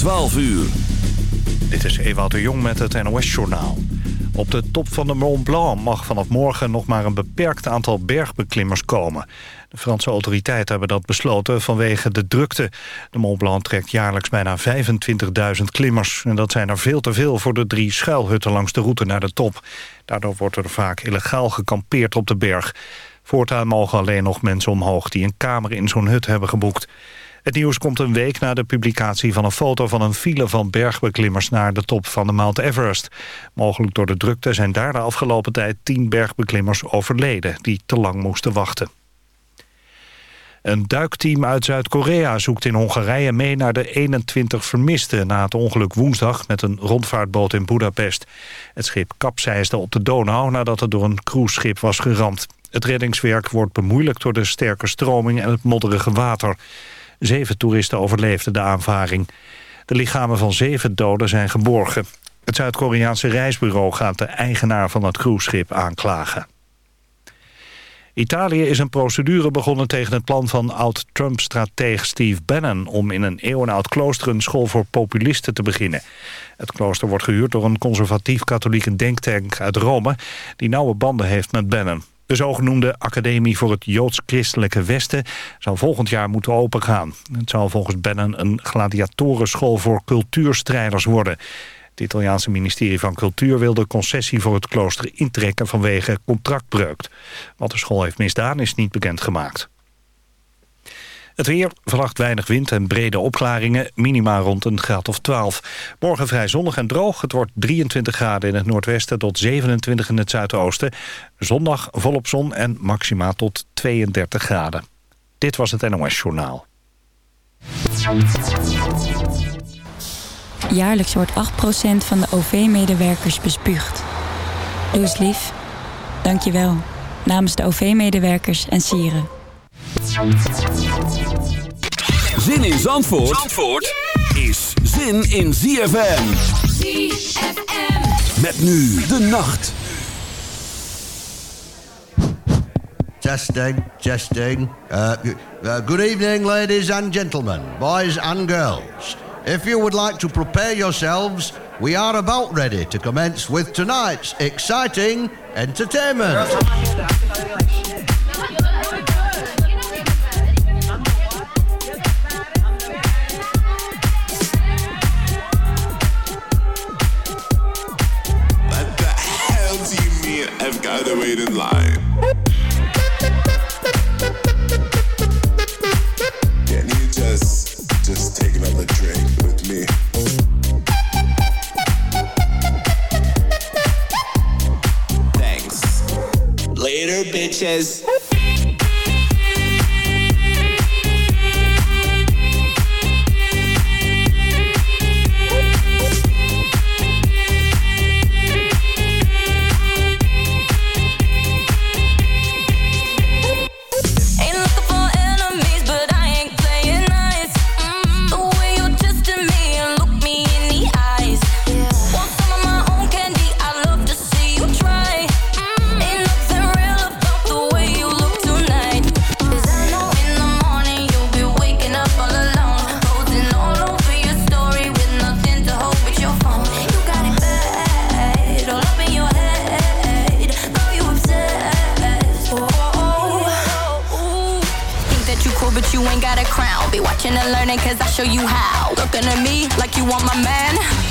12 uur. Dit is Ewout de Jong met het NOS-journaal. Op de top van de Mont Blanc mag vanaf morgen nog maar een beperkt aantal bergbeklimmers komen. De Franse autoriteiten hebben dat besloten vanwege de drukte. De Mont Blanc trekt jaarlijks bijna 25.000 klimmers. En dat zijn er veel te veel voor de drie schuilhutten langs de route naar de top. Daardoor wordt er vaak illegaal gekampeerd op de berg. Voortaan mogen alleen nog mensen omhoog die een kamer in zo'n hut hebben geboekt. Het nieuws komt een week na de publicatie van een foto van een file van bergbeklimmers naar de top van de Mount Everest. Mogelijk door de drukte zijn daar de afgelopen tijd tien bergbeklimmers overleden die te lang moesten wachten. Een duikteam uit Zuid-Korea zoekt in Hongarije mee naar de 21 vermisten... na het ongeluk woensdag met een rondvaartboot in Budapest. Het schip kapseisde op de Donau nadat het door een cruiseschip was geramd. Het reddingswerk wordt bemoeilijkt door de sterke stroming en het modderige water. Zeven toeristen overleefden de aanvaring. De lichamen van zeven doden zijn geborgen. Het Zuid-Koreaanse reisbureau gaat de eigenaar van het cruiseschip aanklagen. Italië is een procedure begonnen tegen het plan van oud-Trump-strateeg Steve Bannon... om in een eeuwenoud klooster een school voor populisten te beginnen. Het klooster wordt gehuurd door een conservatief-katholieke denktank uit Rome... die nauwe banden heeft met Bannon. De zogenoemde Academie voor het Joods-Christelijke Westen zou volgend jaar moeten opengaan. Het zou volgens Bannon een gladiatorenschool voor cultuurstrijders worden. Het Italiaanse ministerie van Cultuur wil de concessie voor het klooster intrekken vanwege contractbreuk. Wat de school heeft misdaan is niet bekendgemaakt. Het weer, vannacht weinig wind en brede opklaringen. Minima rond een graad of 12. Morgen vrij zonnig en droog. Het wordt 23 graden in het noordwesten tot 27 in het zuidoosten. Zondag volop zon en maxima tot 32 graden. Dit was het NOS Journaal. Jaarlijks wordt 8% van de OV-medewerkers bespuugd. Doe eens lief. Dank je wel. Namens de OV-medewerkers en sieren. Zin in Zandvoort, Zandvoort is zin in ZFM. ZFM. Met nu de nacht. Testing, testing. Uh, uh, good evening, ladies and gentlemen, boys and girls. If you would like to prepare yourselves, we are about ready to commence with tonight's exciting entertainment. Can you just, just take another drink with me? Thanks. Later, bitches. Cause I show you how. Looking at me like you want my man.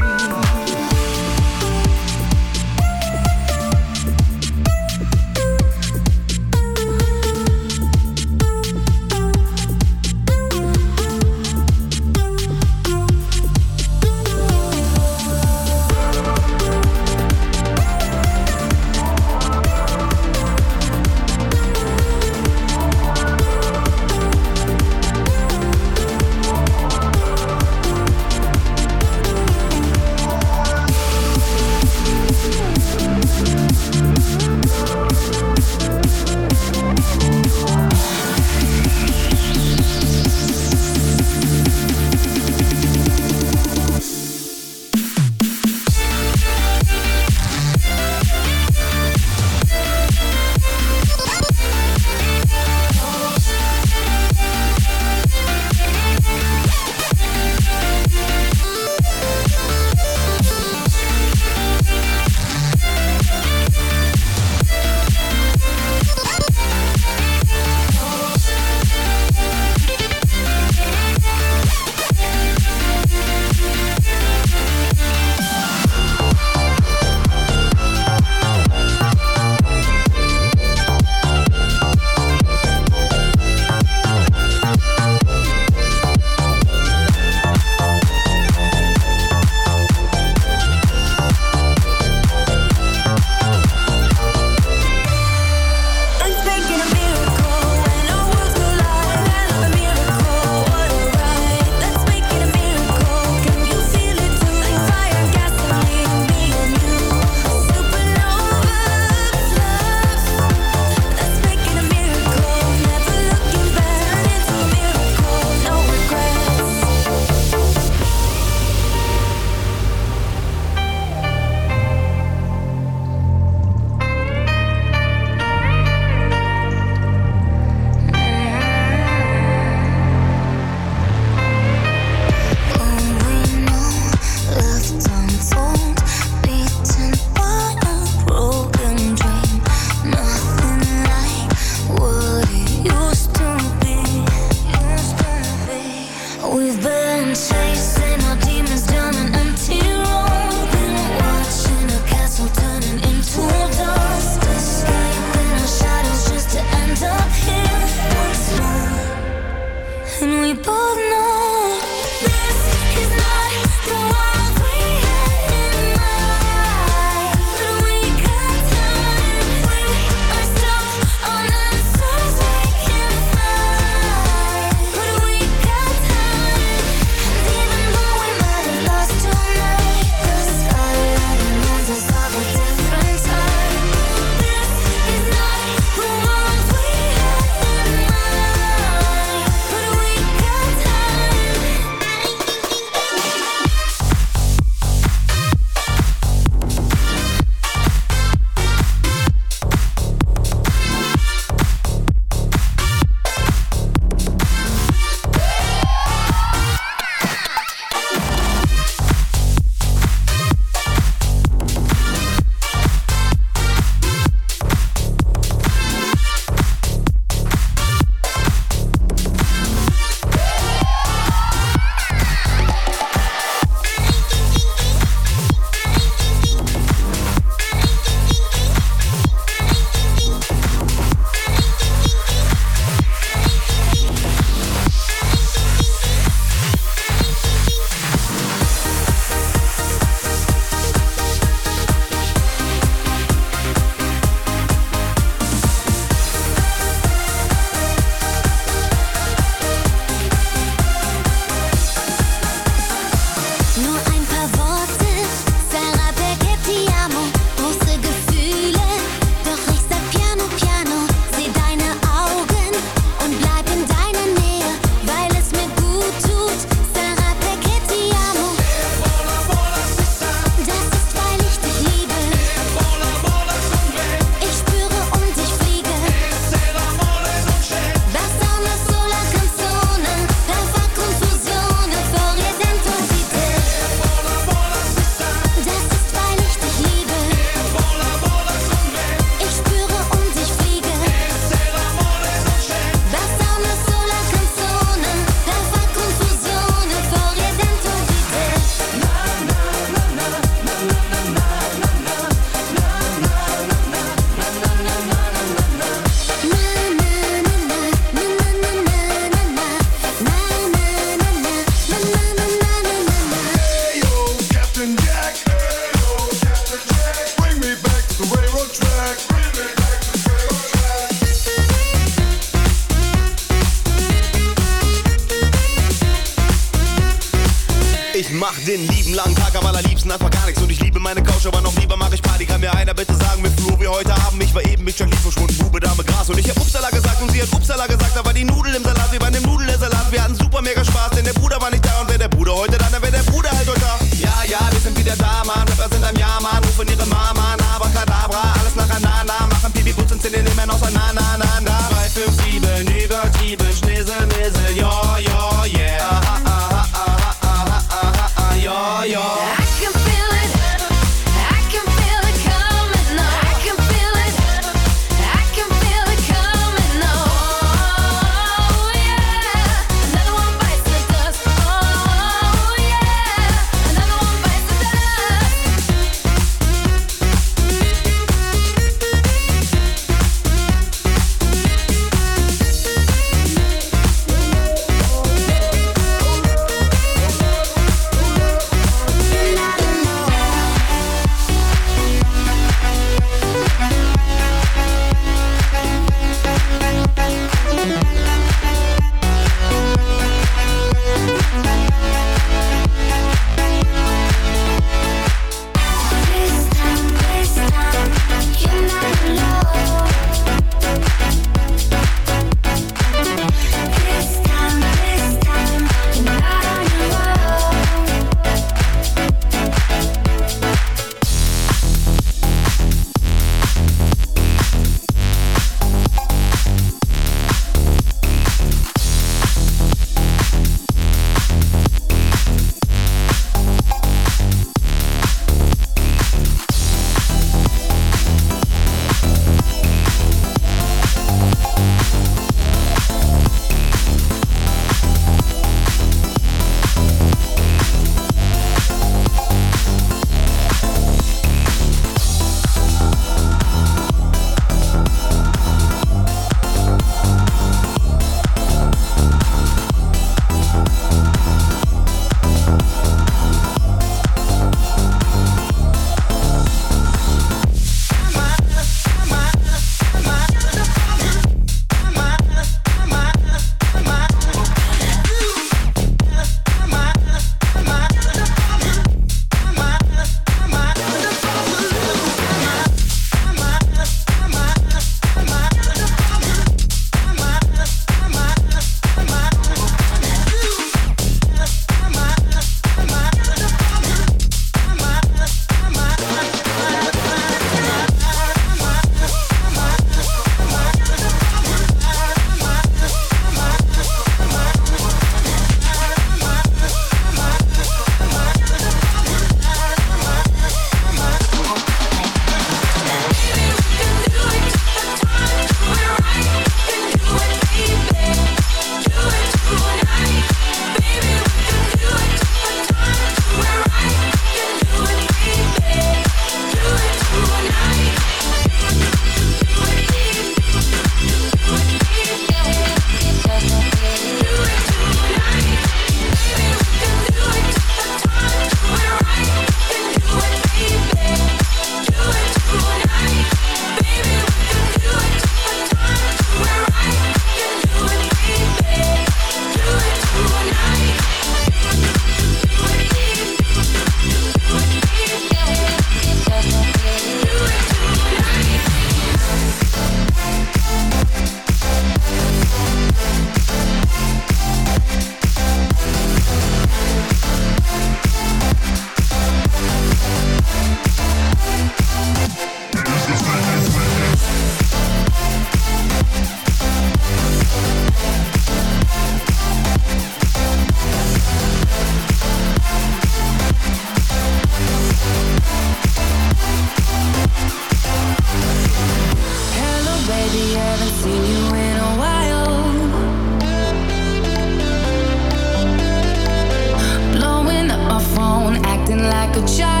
Like a child.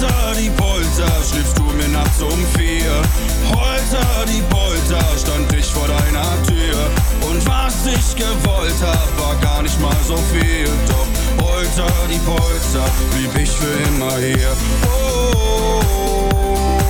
Holter die Polter, schliffst du mir nachts um vier. Holter die Polter, stand ich vor deiner Tür. Und was ich gewollt hab, war gar nicht mal so viel. Doch Holter die Polter, blieb ich für immer hier. Oh, oh, Your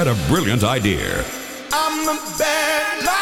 had a brilliant idea. I'm a bad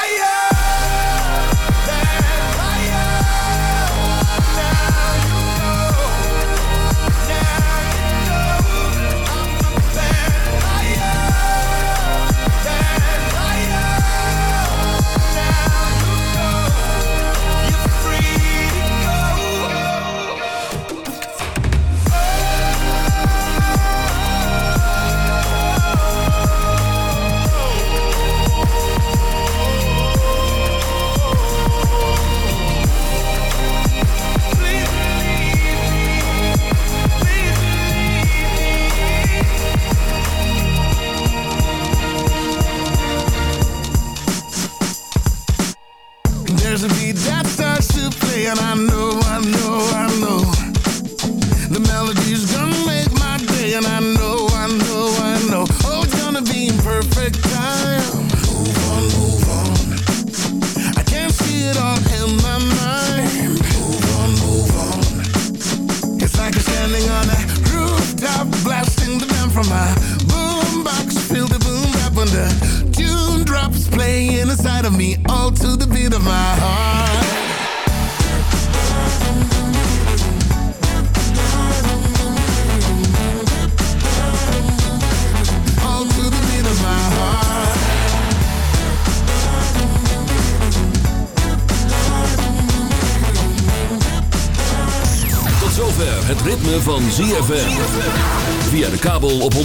kabel op 104.5.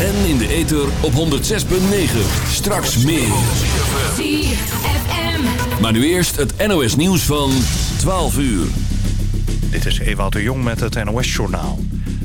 En in de ether op 106.9. Straks meer. Maar nu eerst het NOS nieuws van 12 uur. Dit is Ewout de Jong met het NOS-journaal.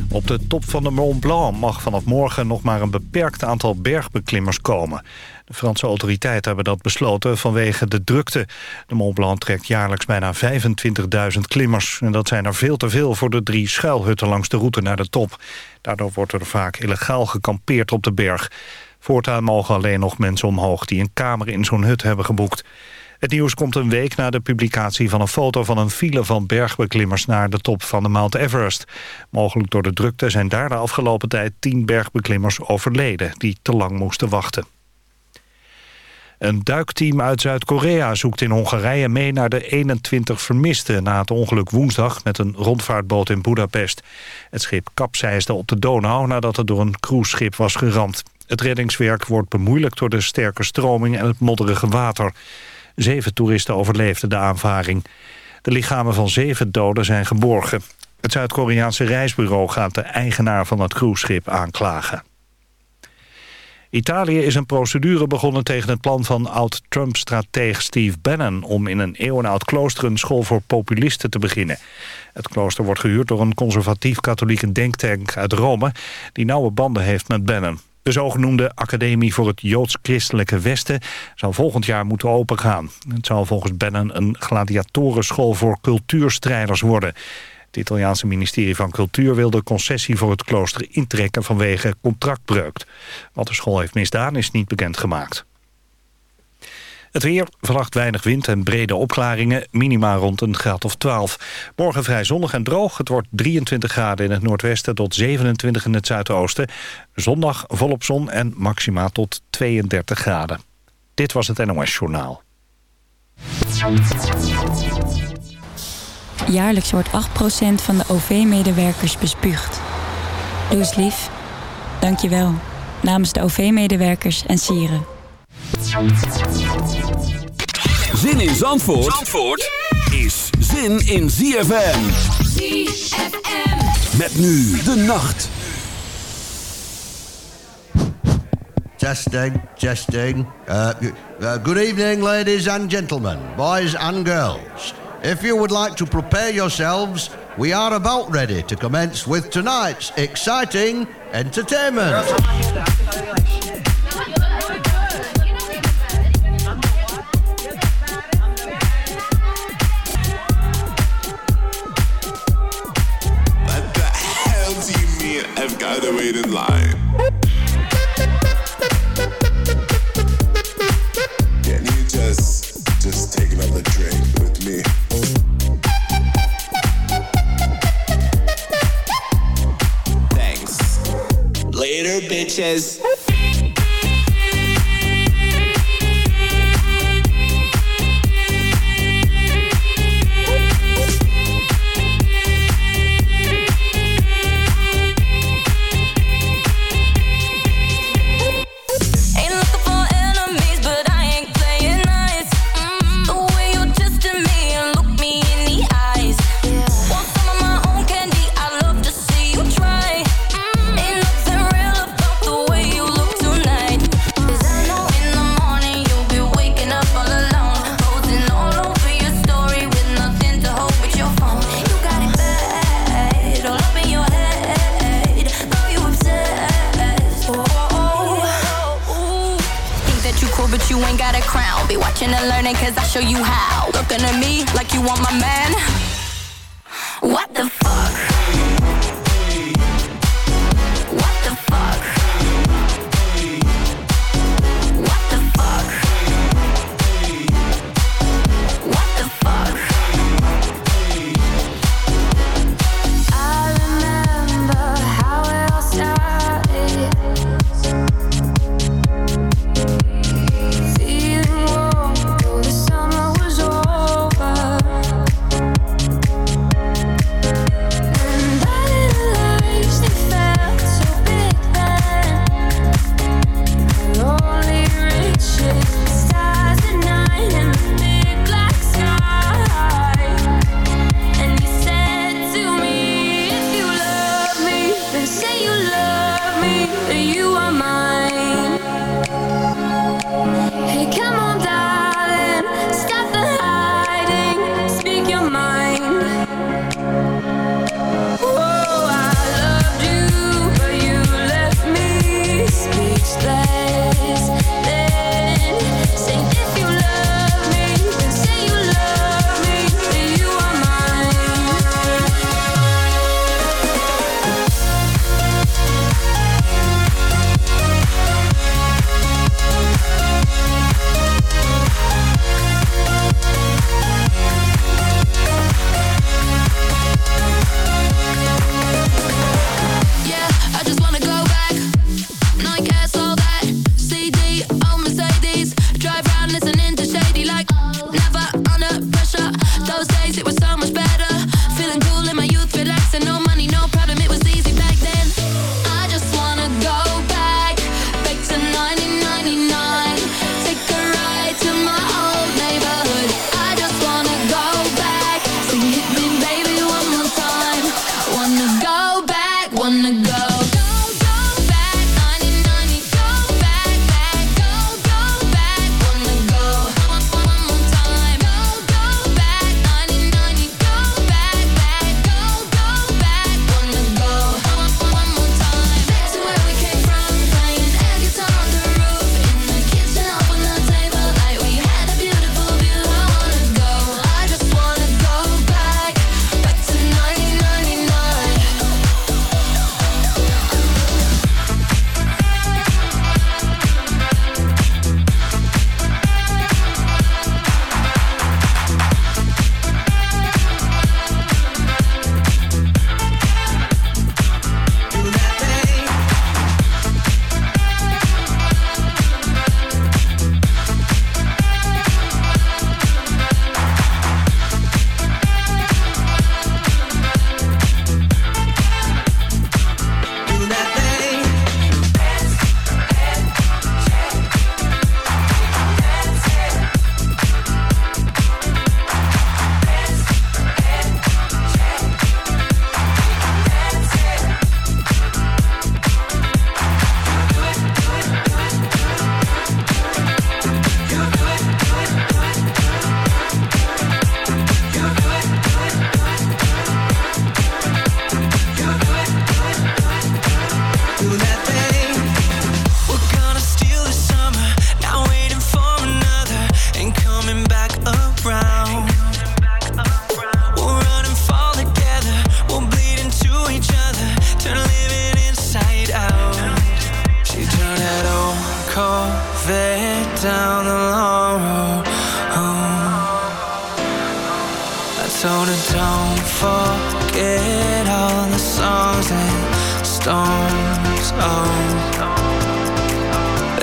Op de top van de Mont Blanc mag vanaf morgen nog maar een beperkt aantal bergbeklimmers komen. Franse autoriteiten hebben dat besloten vanwege de drukte. De Mont Blanc trekt jaarlijks bijna 25.000 klimmers. En dat zijn er veel te veel voor de drie schuilhutten langs de route naar de top. Daardoor wordt er vaak illegaal gekampeerd op de berg. Voortaan mogen alleen nog mensen omhoog die een kamer in zo'n hut hebben geboekt. Het nieuws komt een week na de publicatie van een foto van een file van bergbeklimmers naar de top van de Mount Everest. Mogelijk door de drukte zijn daar de afgelopen tijd tien bergbeklimmers overleden die te lang moesten wachten. Een duikteam uit Zuid-Korea zoekt in Hongarije mee naar de 21 vermisten... na het ongeluk woensdag met een rondvaartboot in Budapest. Het schip kapseisde op de Donau nadat het door een cruiseschip was geramd. Het reddingswerk wordt bemoeilijkt door de sterke stroming en het modderige water. Zeven toeristen overleefden de aanvaring. De lichamen van zeven doden zijn geborgen. Het Zuid-Koreaanse reisbureau gaat de eigenaar van het cruiseschip aanklagen. Italië is een procedure begonnen tegen het plan van oud-Trump-strateeg Steve Bannon... om in een eeuwenoud klooster een school voor populisten te beginnen. Het klooster wordt gehuurd door een conservatief-katholieke denktank uit Rome... die nauwe banden heeft met Bannon. De zogenoemde Academie voor het Joods-Christelijke Westen zou volgend jaar moeten opengaan. Het zou volgens Bannon een gladiatorenschool voor cultuurstrijders worden. Het Italiaanse ministerie van Cultuur wil de concessie voor het klooster intrekken vanwege contractbreuk. Wat de school heeft misdaan is niet bekendgemaakt. Het weer, vannacht weinig wind en brede opklaringen. Minima rond een graad of 12. Morgen vrij zonnig en droog. Het wordt 23 graden in het noordwesten tot 27 in het zuidoosten. Zondag volop zon en maxima tot 32 graden. Dit was het NOS Journaal. Jaarlijks wordt 8% van de OV-medewerkers bespuugd. Doe eens lief. Dank je wel. Namens de OV-medewerkers en sieren. Zin in Zandvoort, Zandvoort is zin in ZFM. ZFM. Met nu de nacht. Testing, testing. Uh, uh, good evening, ladies and gentlemen, boys and girls. If you would like to prepare yourselves, we are about ready to commence with tonight's exciting entertainment. I've got to wait in line? Sanchez.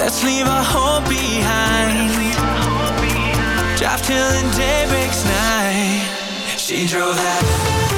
Let's leave our home behind. Drive till the day breaks night. She drove that.